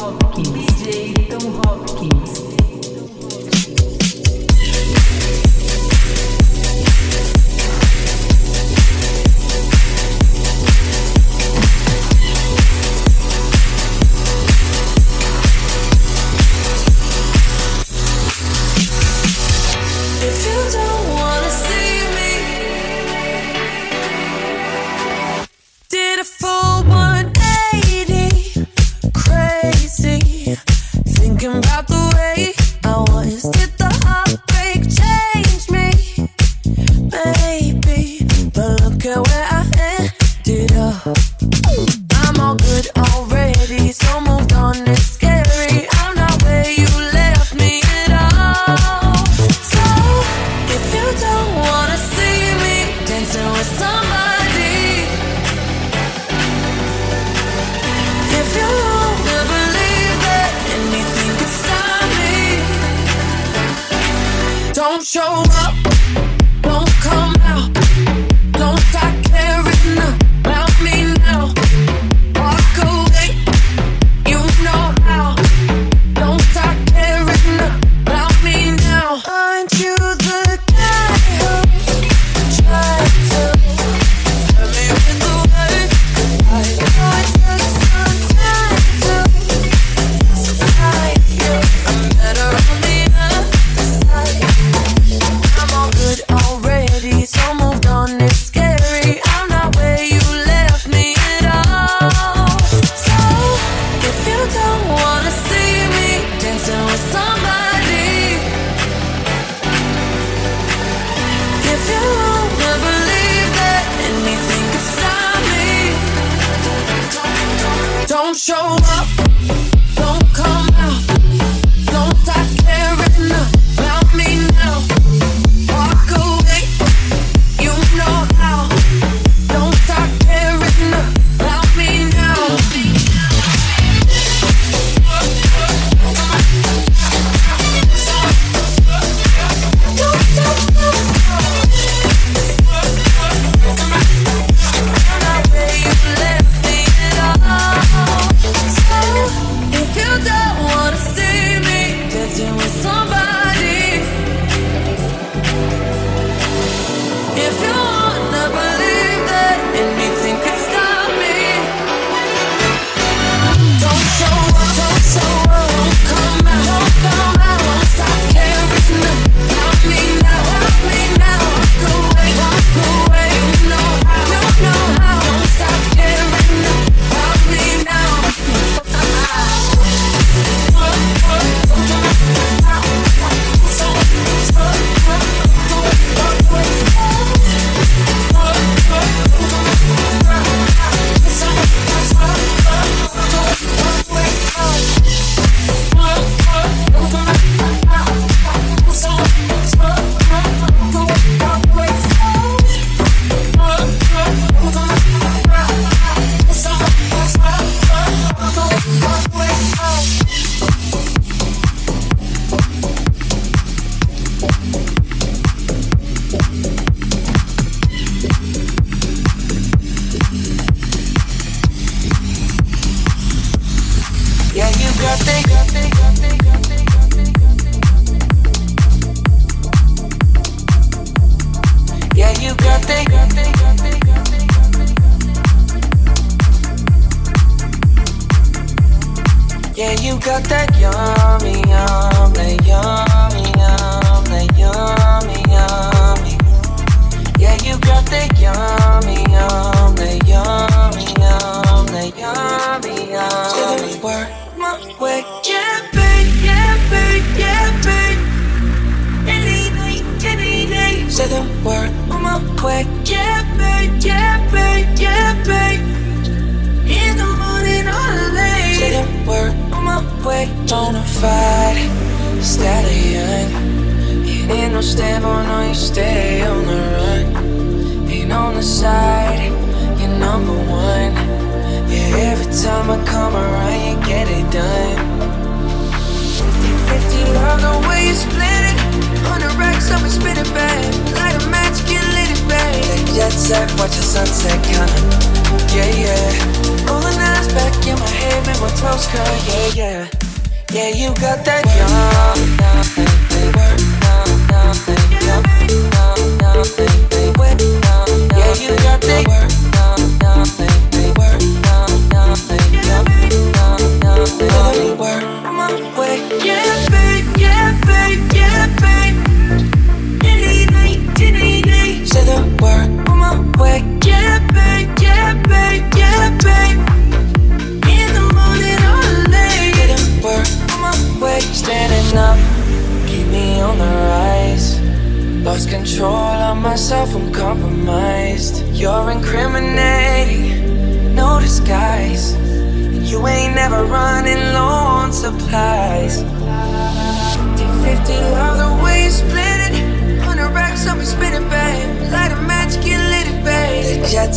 yeah, yeah.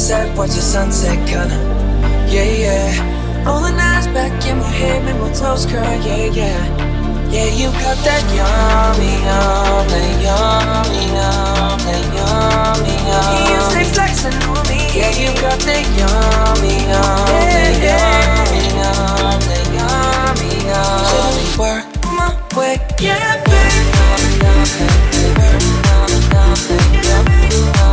Babe. The jet set, watch the sunset, kinda. Yeah, yeah. All the eyes back in my head, make my toes curl, yeah, yeah. Yeah, you got that yummy, yummy, yummy, yummy, yummy, yummy. You stay flexing on me. Yeah, you got that yummy, yummy, yummy, yummy, yummy, yummy. So work my way, yeah, baby. Yeah,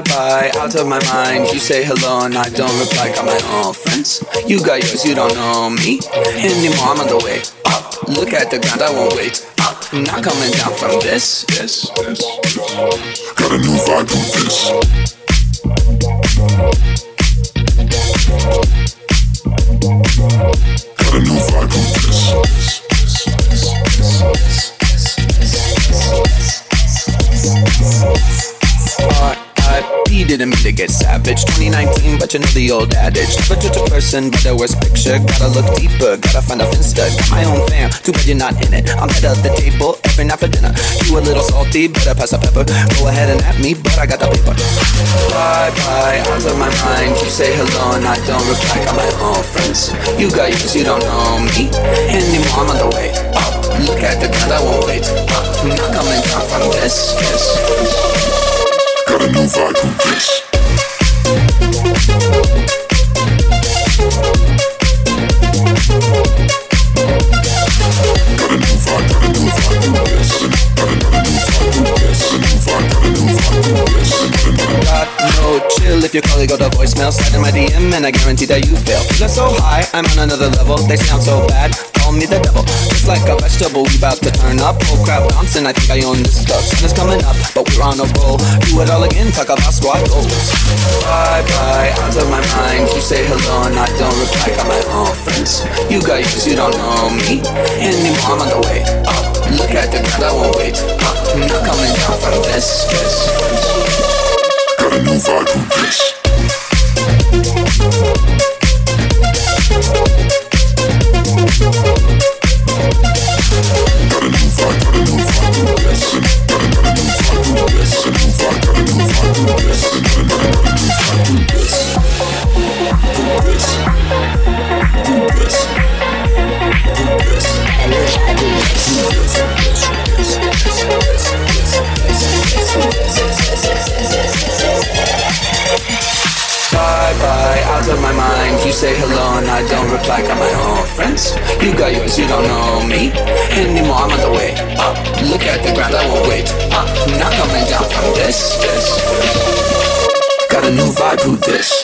that. Yeah. out of my mind. You say hello and I don't reply. Got my own friends. You got yours, you don't know me anymore. I'm on the way up. Look at the ground, I won't wait up. Not coming down from this. This, this, Got a new vibe with this. You know the old adage. Never judge a person by their worst picture. Gotta look deeper, gotta find a finsta. Got my own fam, too bad you're not in it. I'm of the table every night for dinner. You a little salty, better pass the pepper. Go ahead and at me, but I got the paper. Bye bye, out of my mind. You say hello and I don't reply. Got my own friends. You got yours, you don't know me anymore. I'm on the way up. Look at the ground, I won't wait. Not coming down from this. this. Got a new vibe with this. No chill if your colleague got a voicemail. Slide in my DM and I guarantee that you fail. Feeling so high, I'm on another level. They sound so bad call me the devil. Just like a vegetable, we about to turn up. Oh crap, bouncing, I think I own this stuff. Sun is coming up, but we're on a roll. Do it all again, talk about squad goals. Bye bye, out of my mind. You say hello and I don't reply. Got my own friends. You got yours, you don't know me anymore. I'm on the way up. Look at the ground, I won't wait up. I'm not coming down from this. Got a new vibe with this. say You you don't know me anymore. I'm on the way up. Look at the ground, I won't wait up. Not coming down from this. this. Got a new vibe, who this?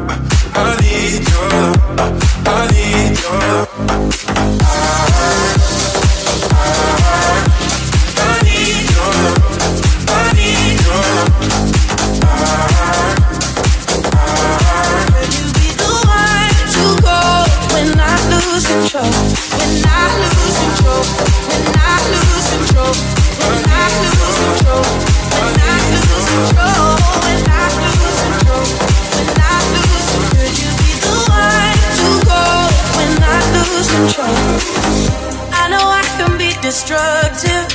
destructive,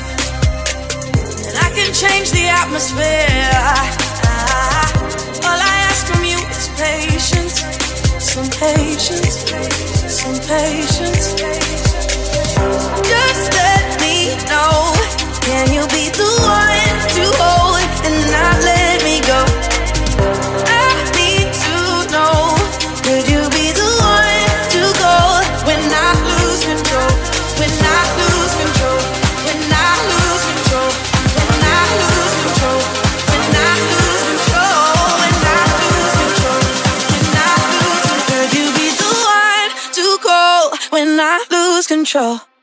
and I can change the atmosphere. All I ask from you is patience, some patience, some patience. Just let me know. Can you be the one to hold and not let control?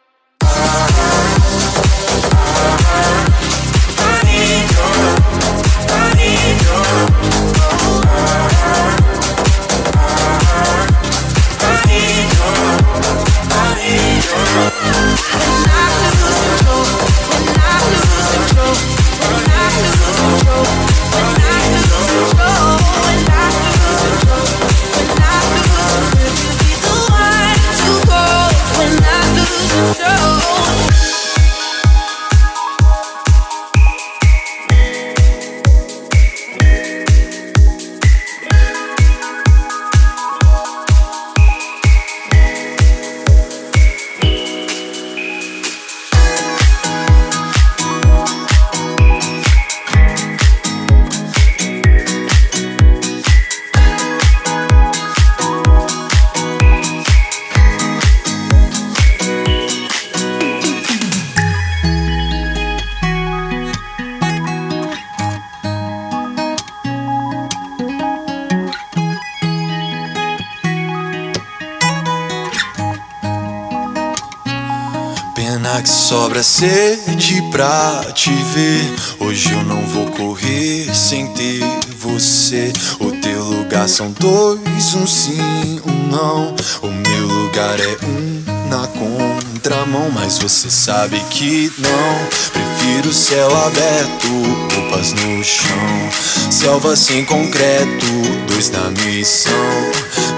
Sede pra te ver. Hoje eu não vou correr sem ter você. O teu lugar são dois, um sim, um não. O meu lugar é um na contramão, mas você sabe que não. Prefiro céu aberto, roupas no chão. Selva sem concreto, dois na missão.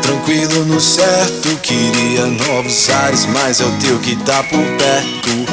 Tranquilo no certo, queria novos ares, mas é o teu que tá por perto.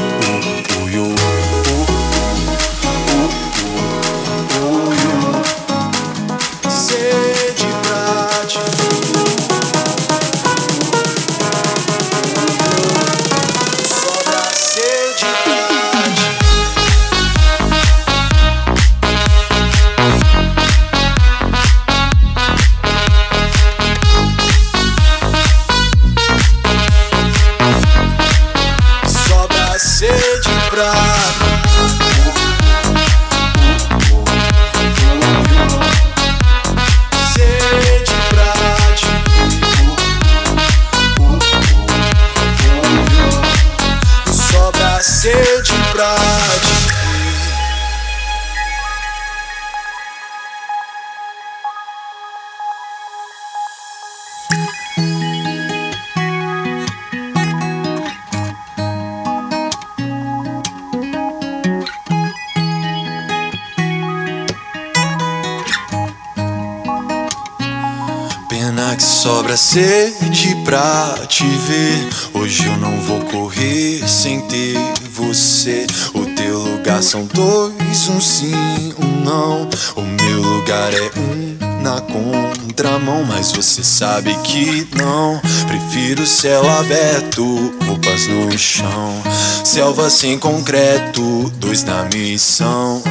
Sobra sede pra te ver. Hoje eu não vou correr sem ter você. O teu lugar são dois, um sim, um não. O meu lugar é um na contramão, mas você sabe que não. Prefiro céu aberto, roupas no chão. Selva sem concreto, dois na missão.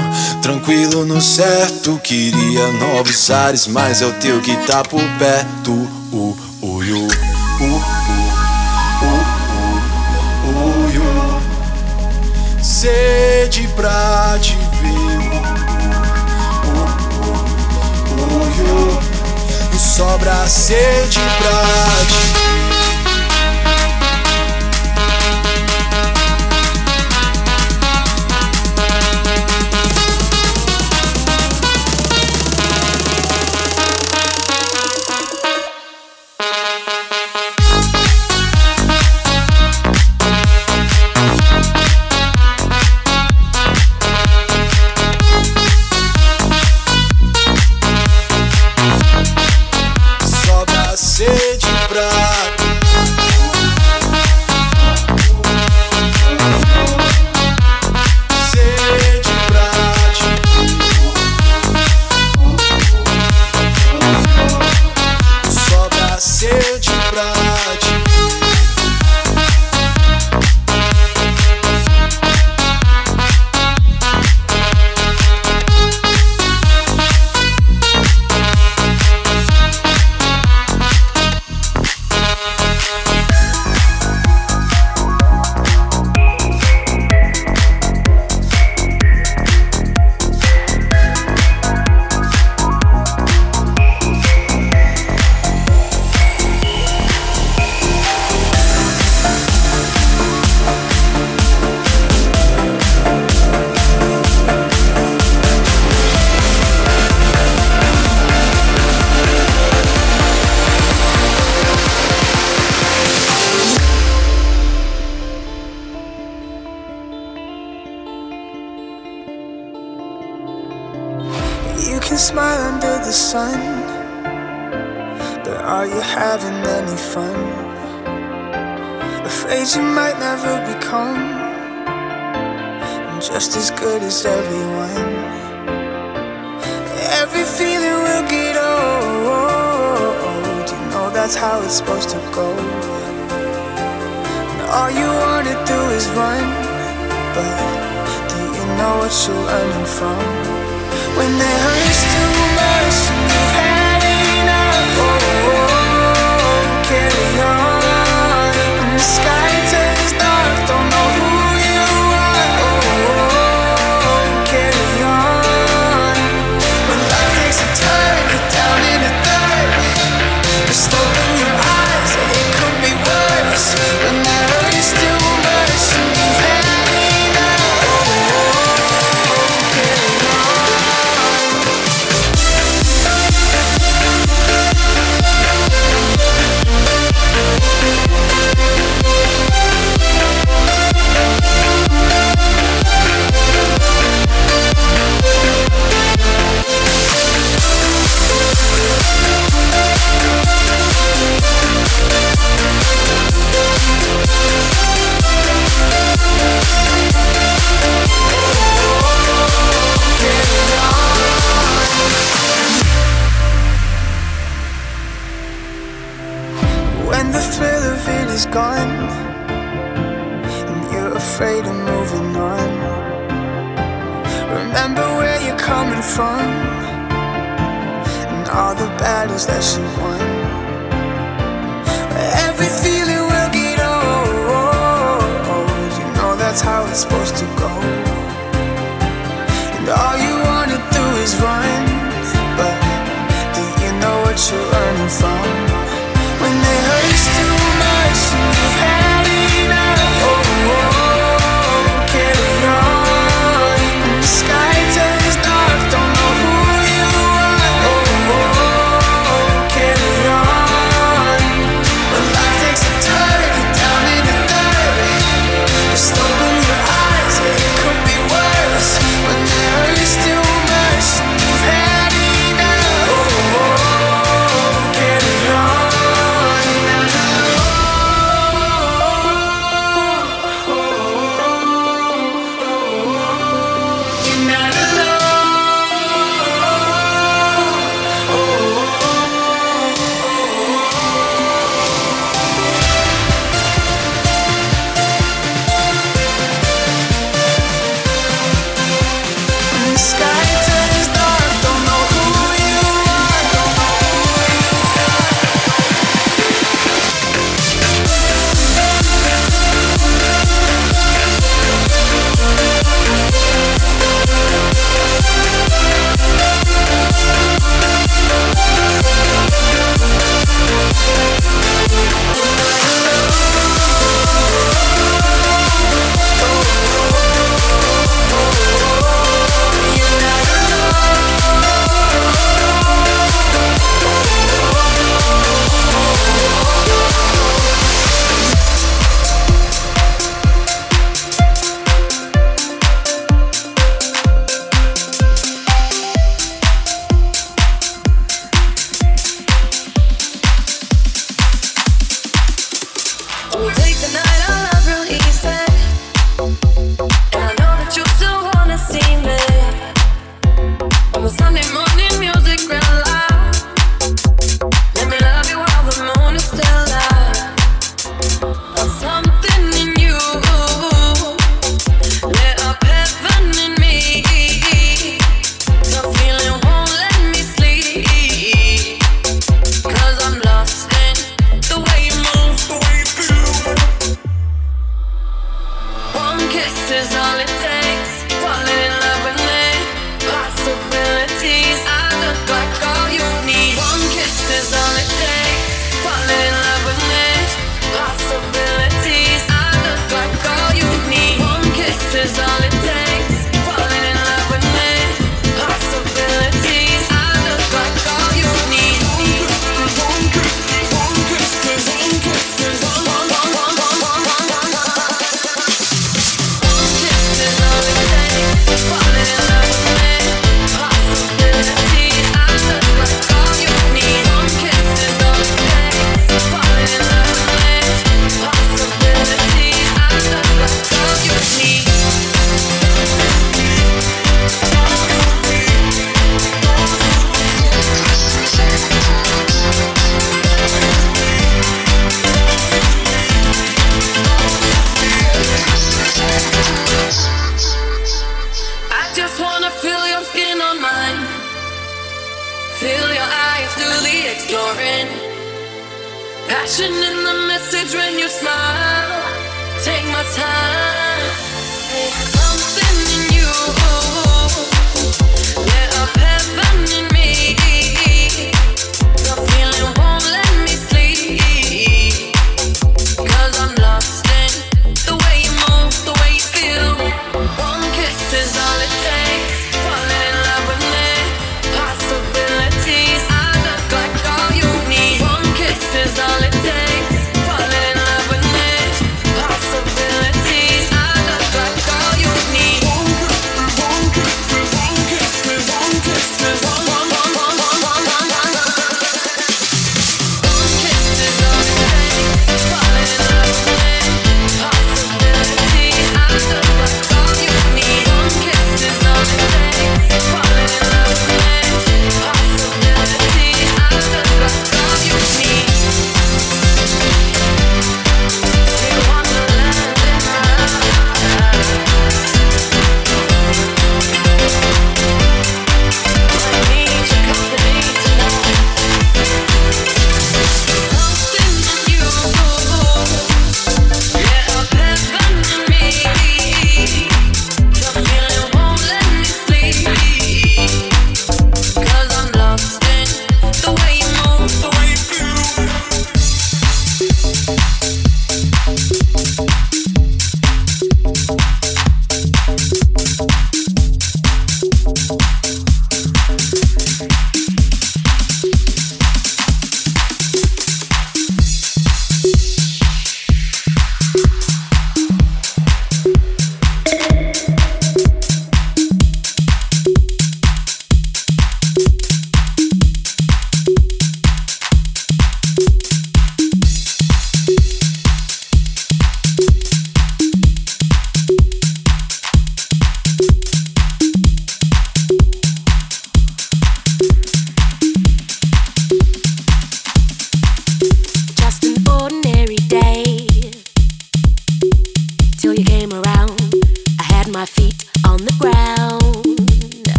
Tranquilo no certo, queria novos ares, mas é o teu que tá por perto u sede pra te ver sobra sede pra te ver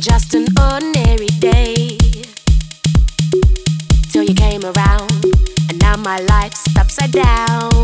just an ordinary day. Till you came around, and now my life's upside down.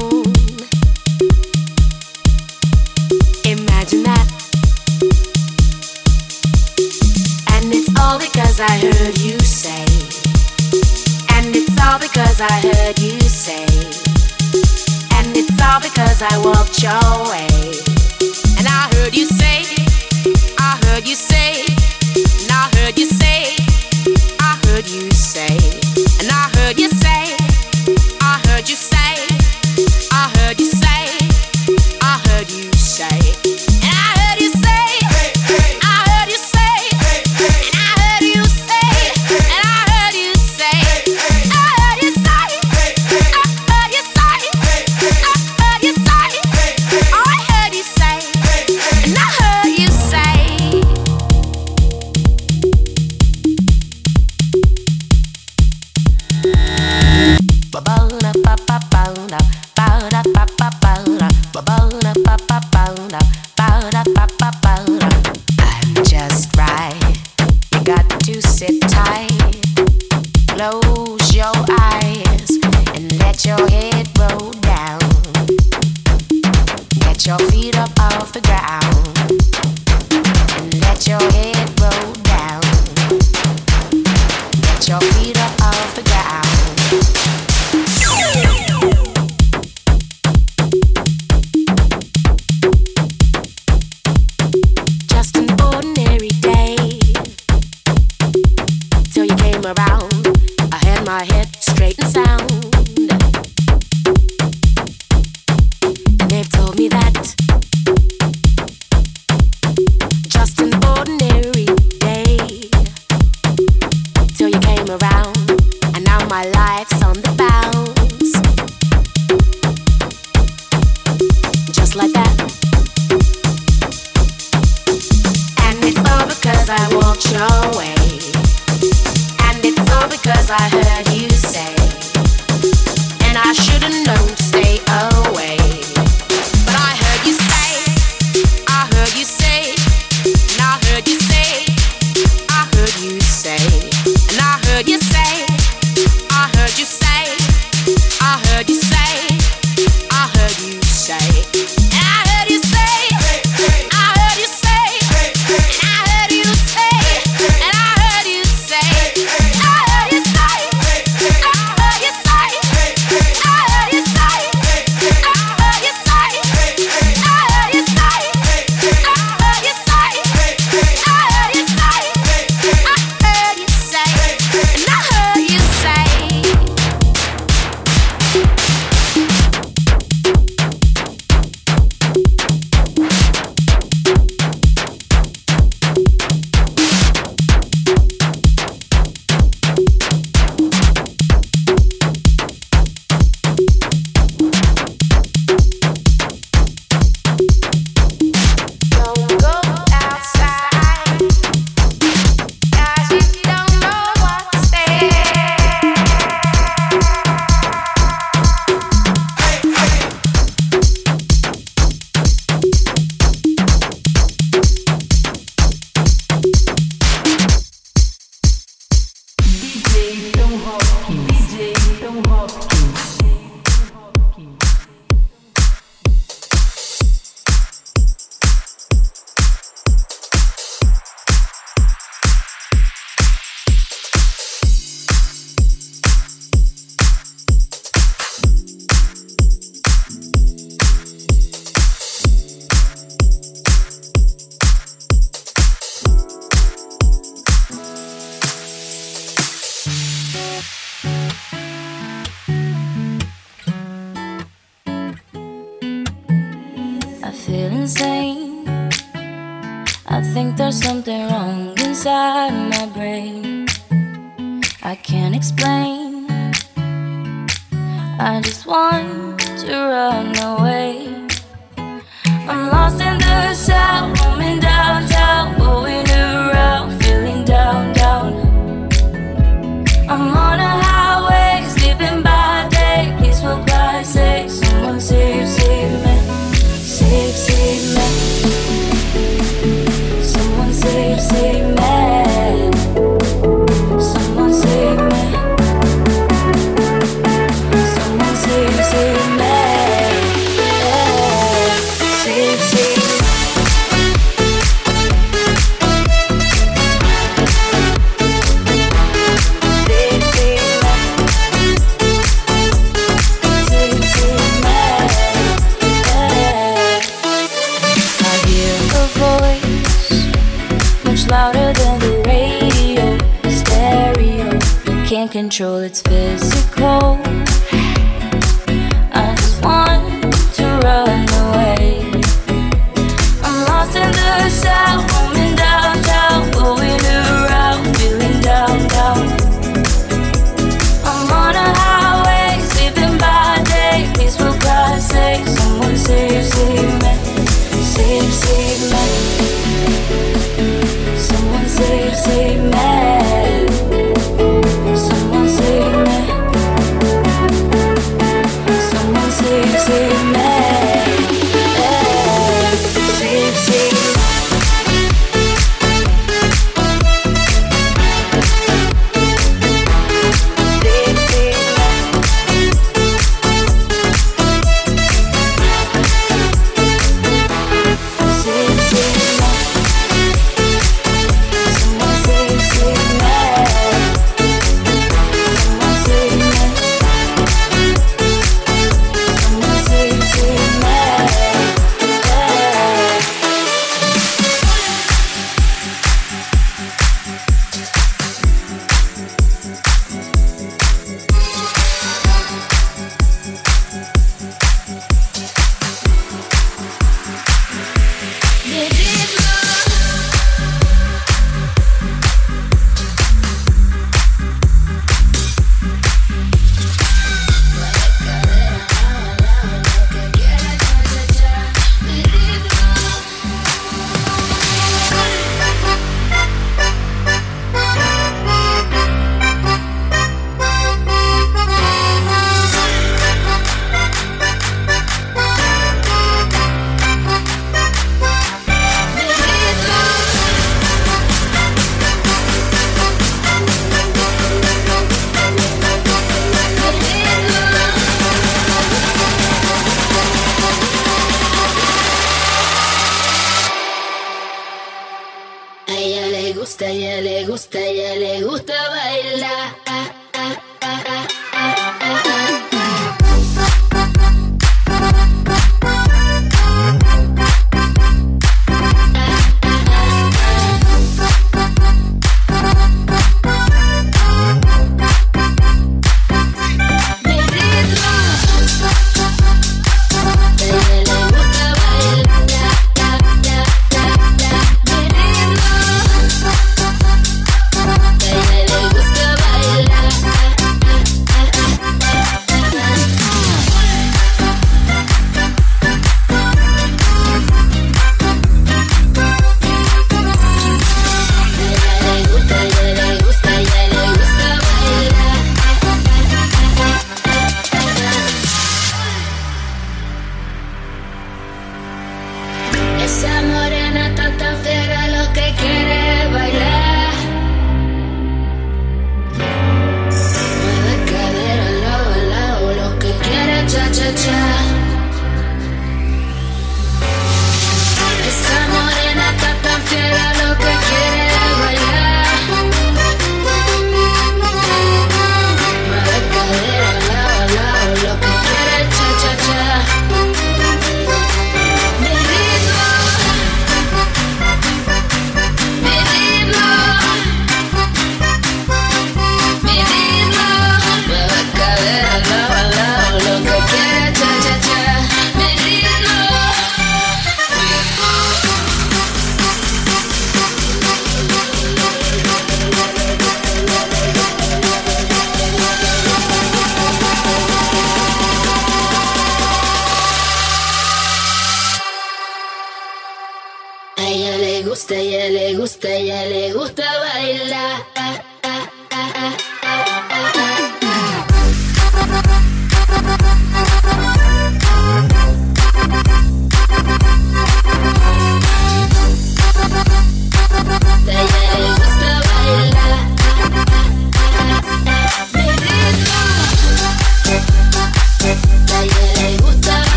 Control,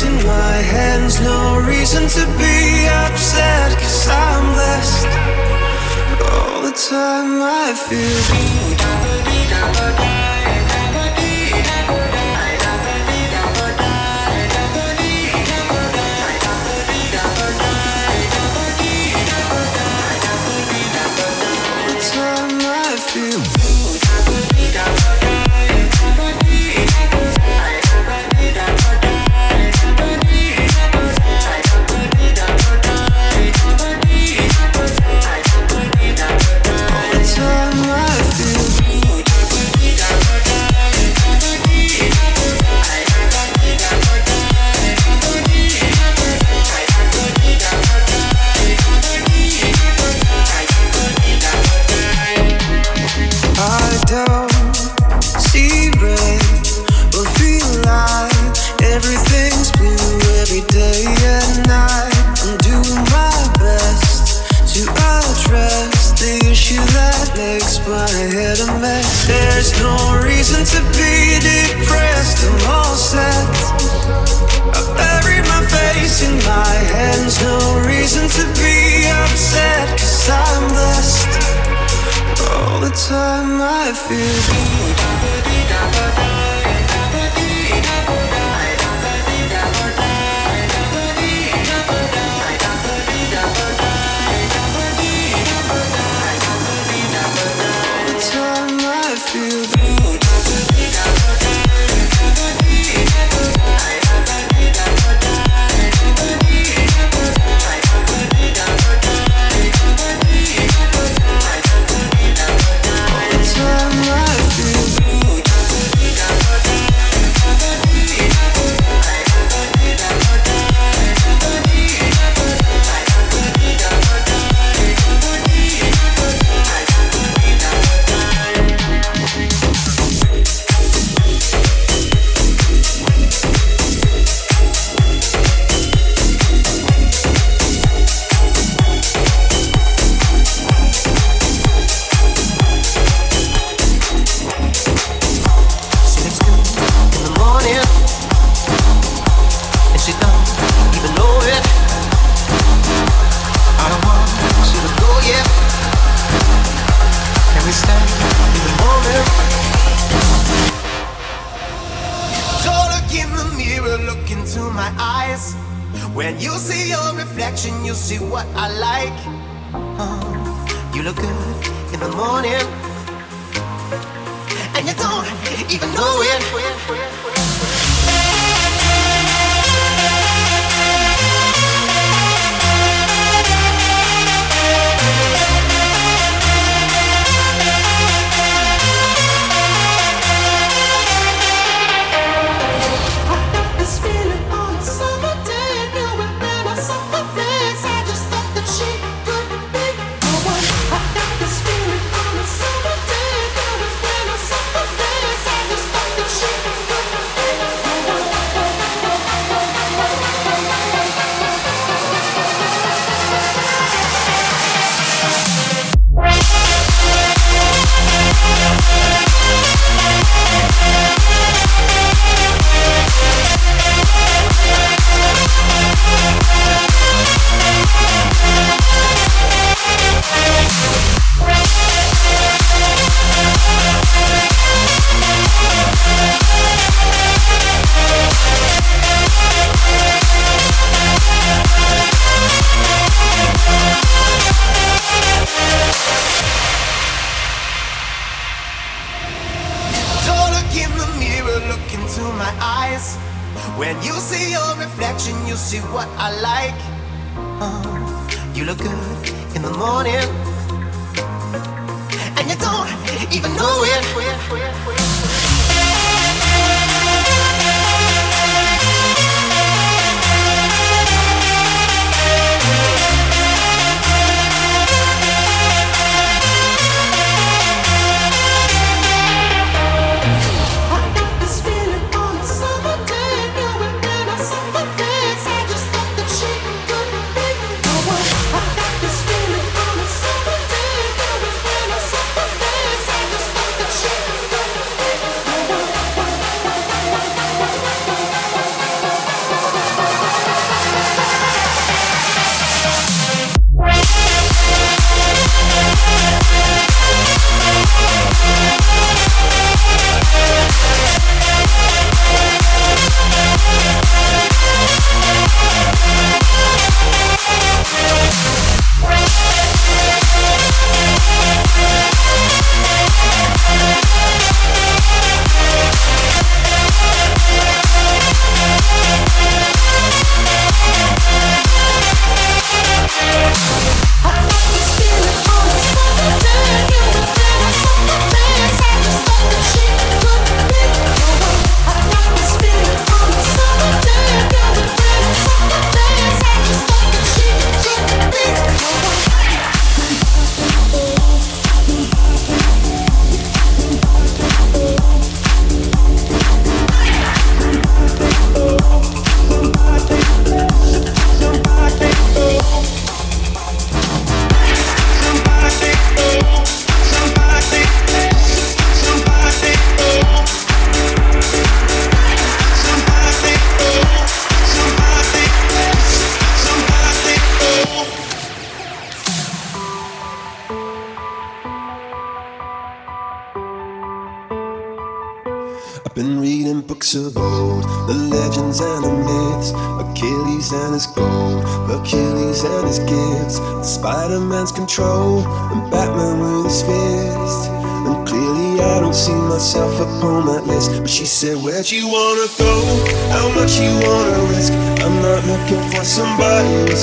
in my hands, no reason to be upset, cause I'm blessed. All the time I feel.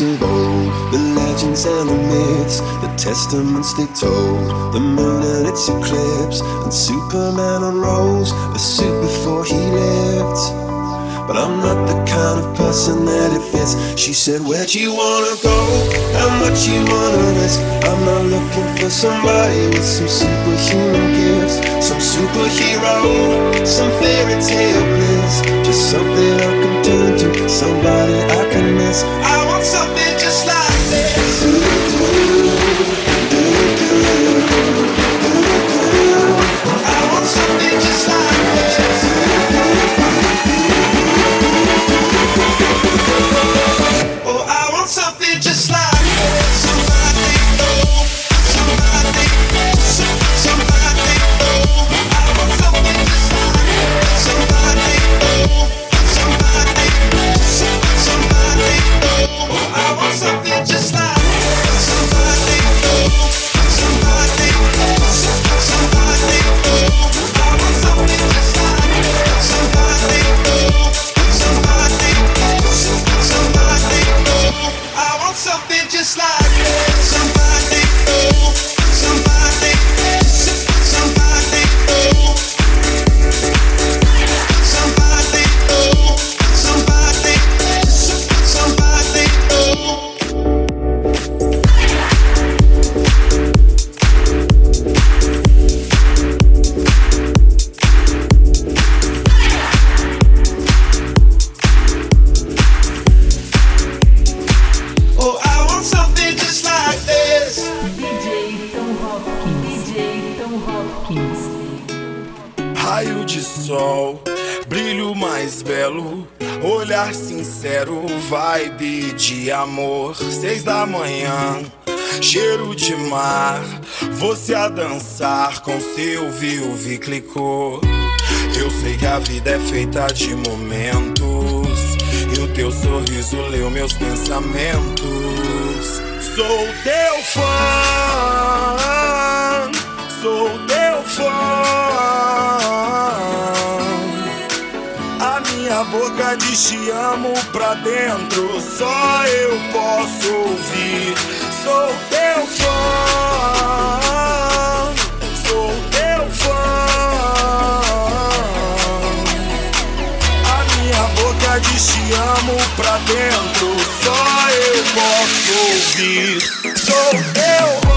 Of old, the legends and the myths, the testaments they told, the moon and its eclipse, and Superman unrolls a suit before he lived. But I'm not the kind of person that it fits. She said, Where'd you wanna go? How much you wanna risk? I'm not looking for somebody with some superhuman gifts, some superhero, some fairy tale bliss. Just something I can turn to, somebody I can miss. I want something amor, seis da manhã, cheiro de mar, você a dançar com seu viúve clicou. Eu sei que a vida é feita de momentos, e o teu sorriso leu meus pensamentos. Sou teu fã, sou teu fã. Boca diz te amo pra dentro, só eu posso ouvir. Sou teu fã, sou teu fã. A minha boca diz te amo pra dentro, só eu posso ouvir. Sou teu fã.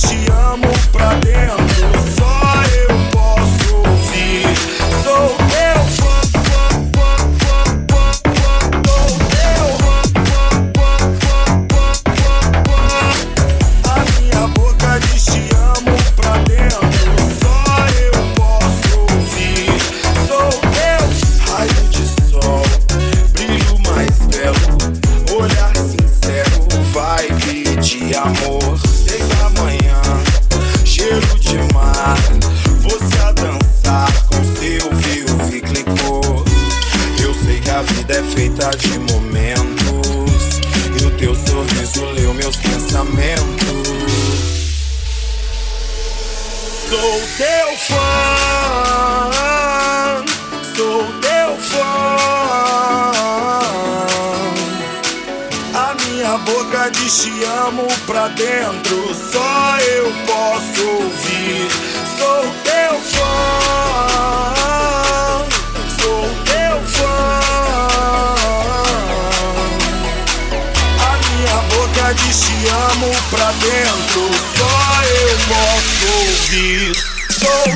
te amo pra dentro. te amo pra dentro, só eu posso ouvir. Sou teu fã, sou teu fã. A minha boca diz te amo pra dentro, só eu posso ouvir. Sou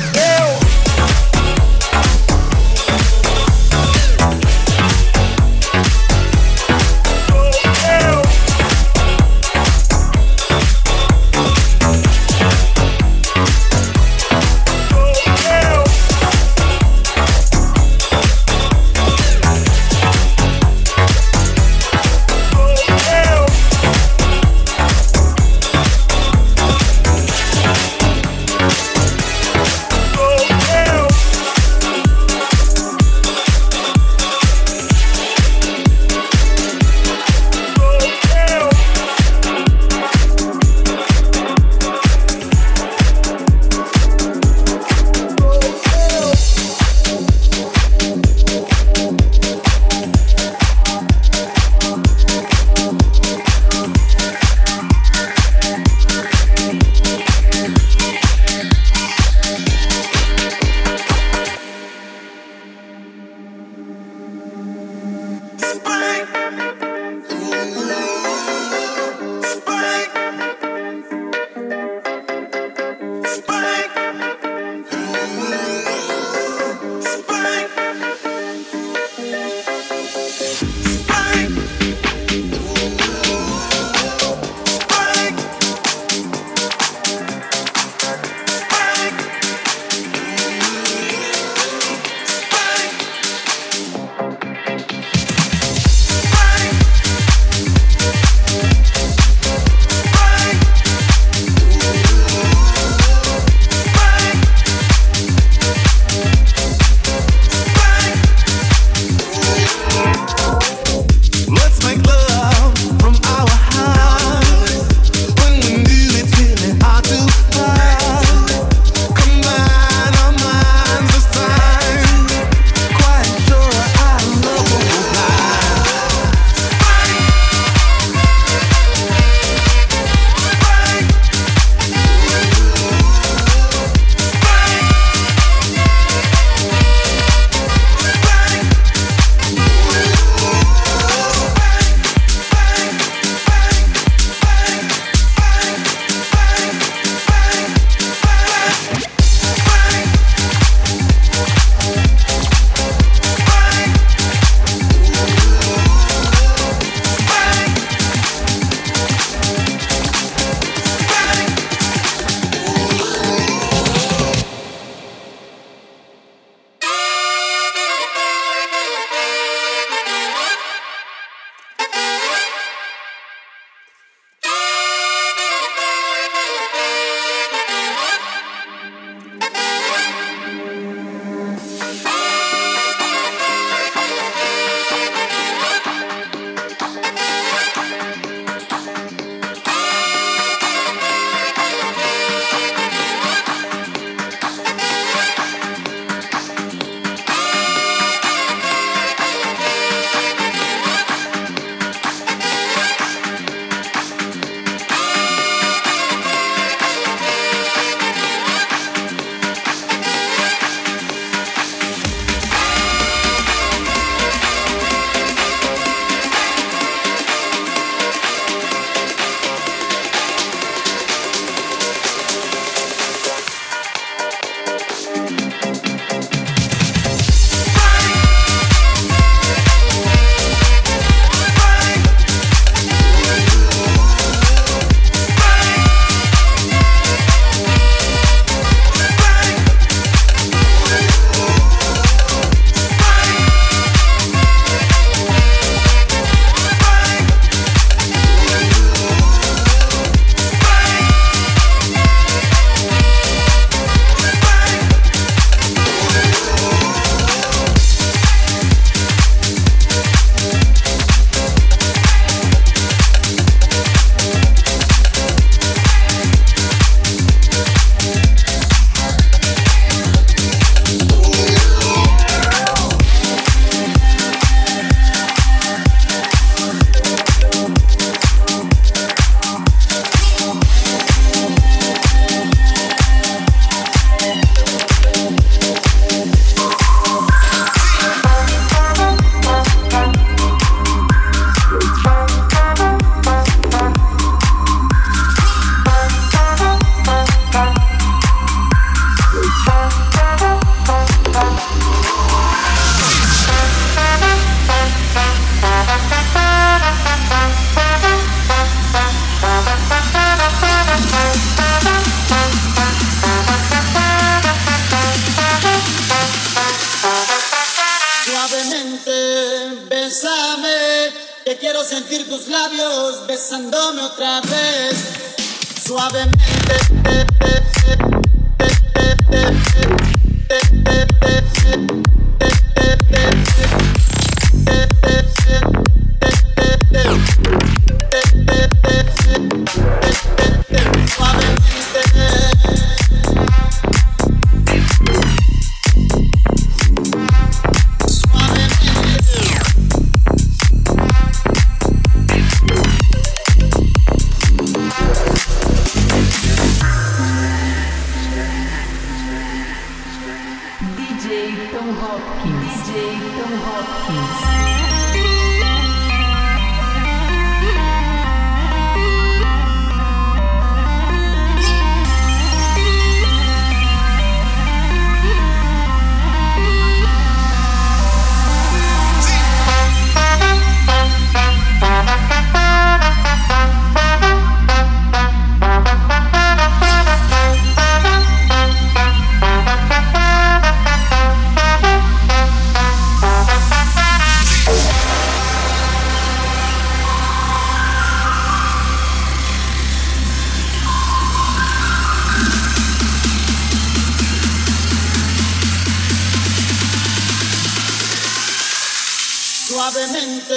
Suavemente,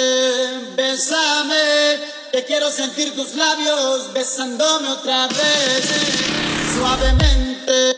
bésame, que quiero sentir tus labios besándome otra vez. Suavemente.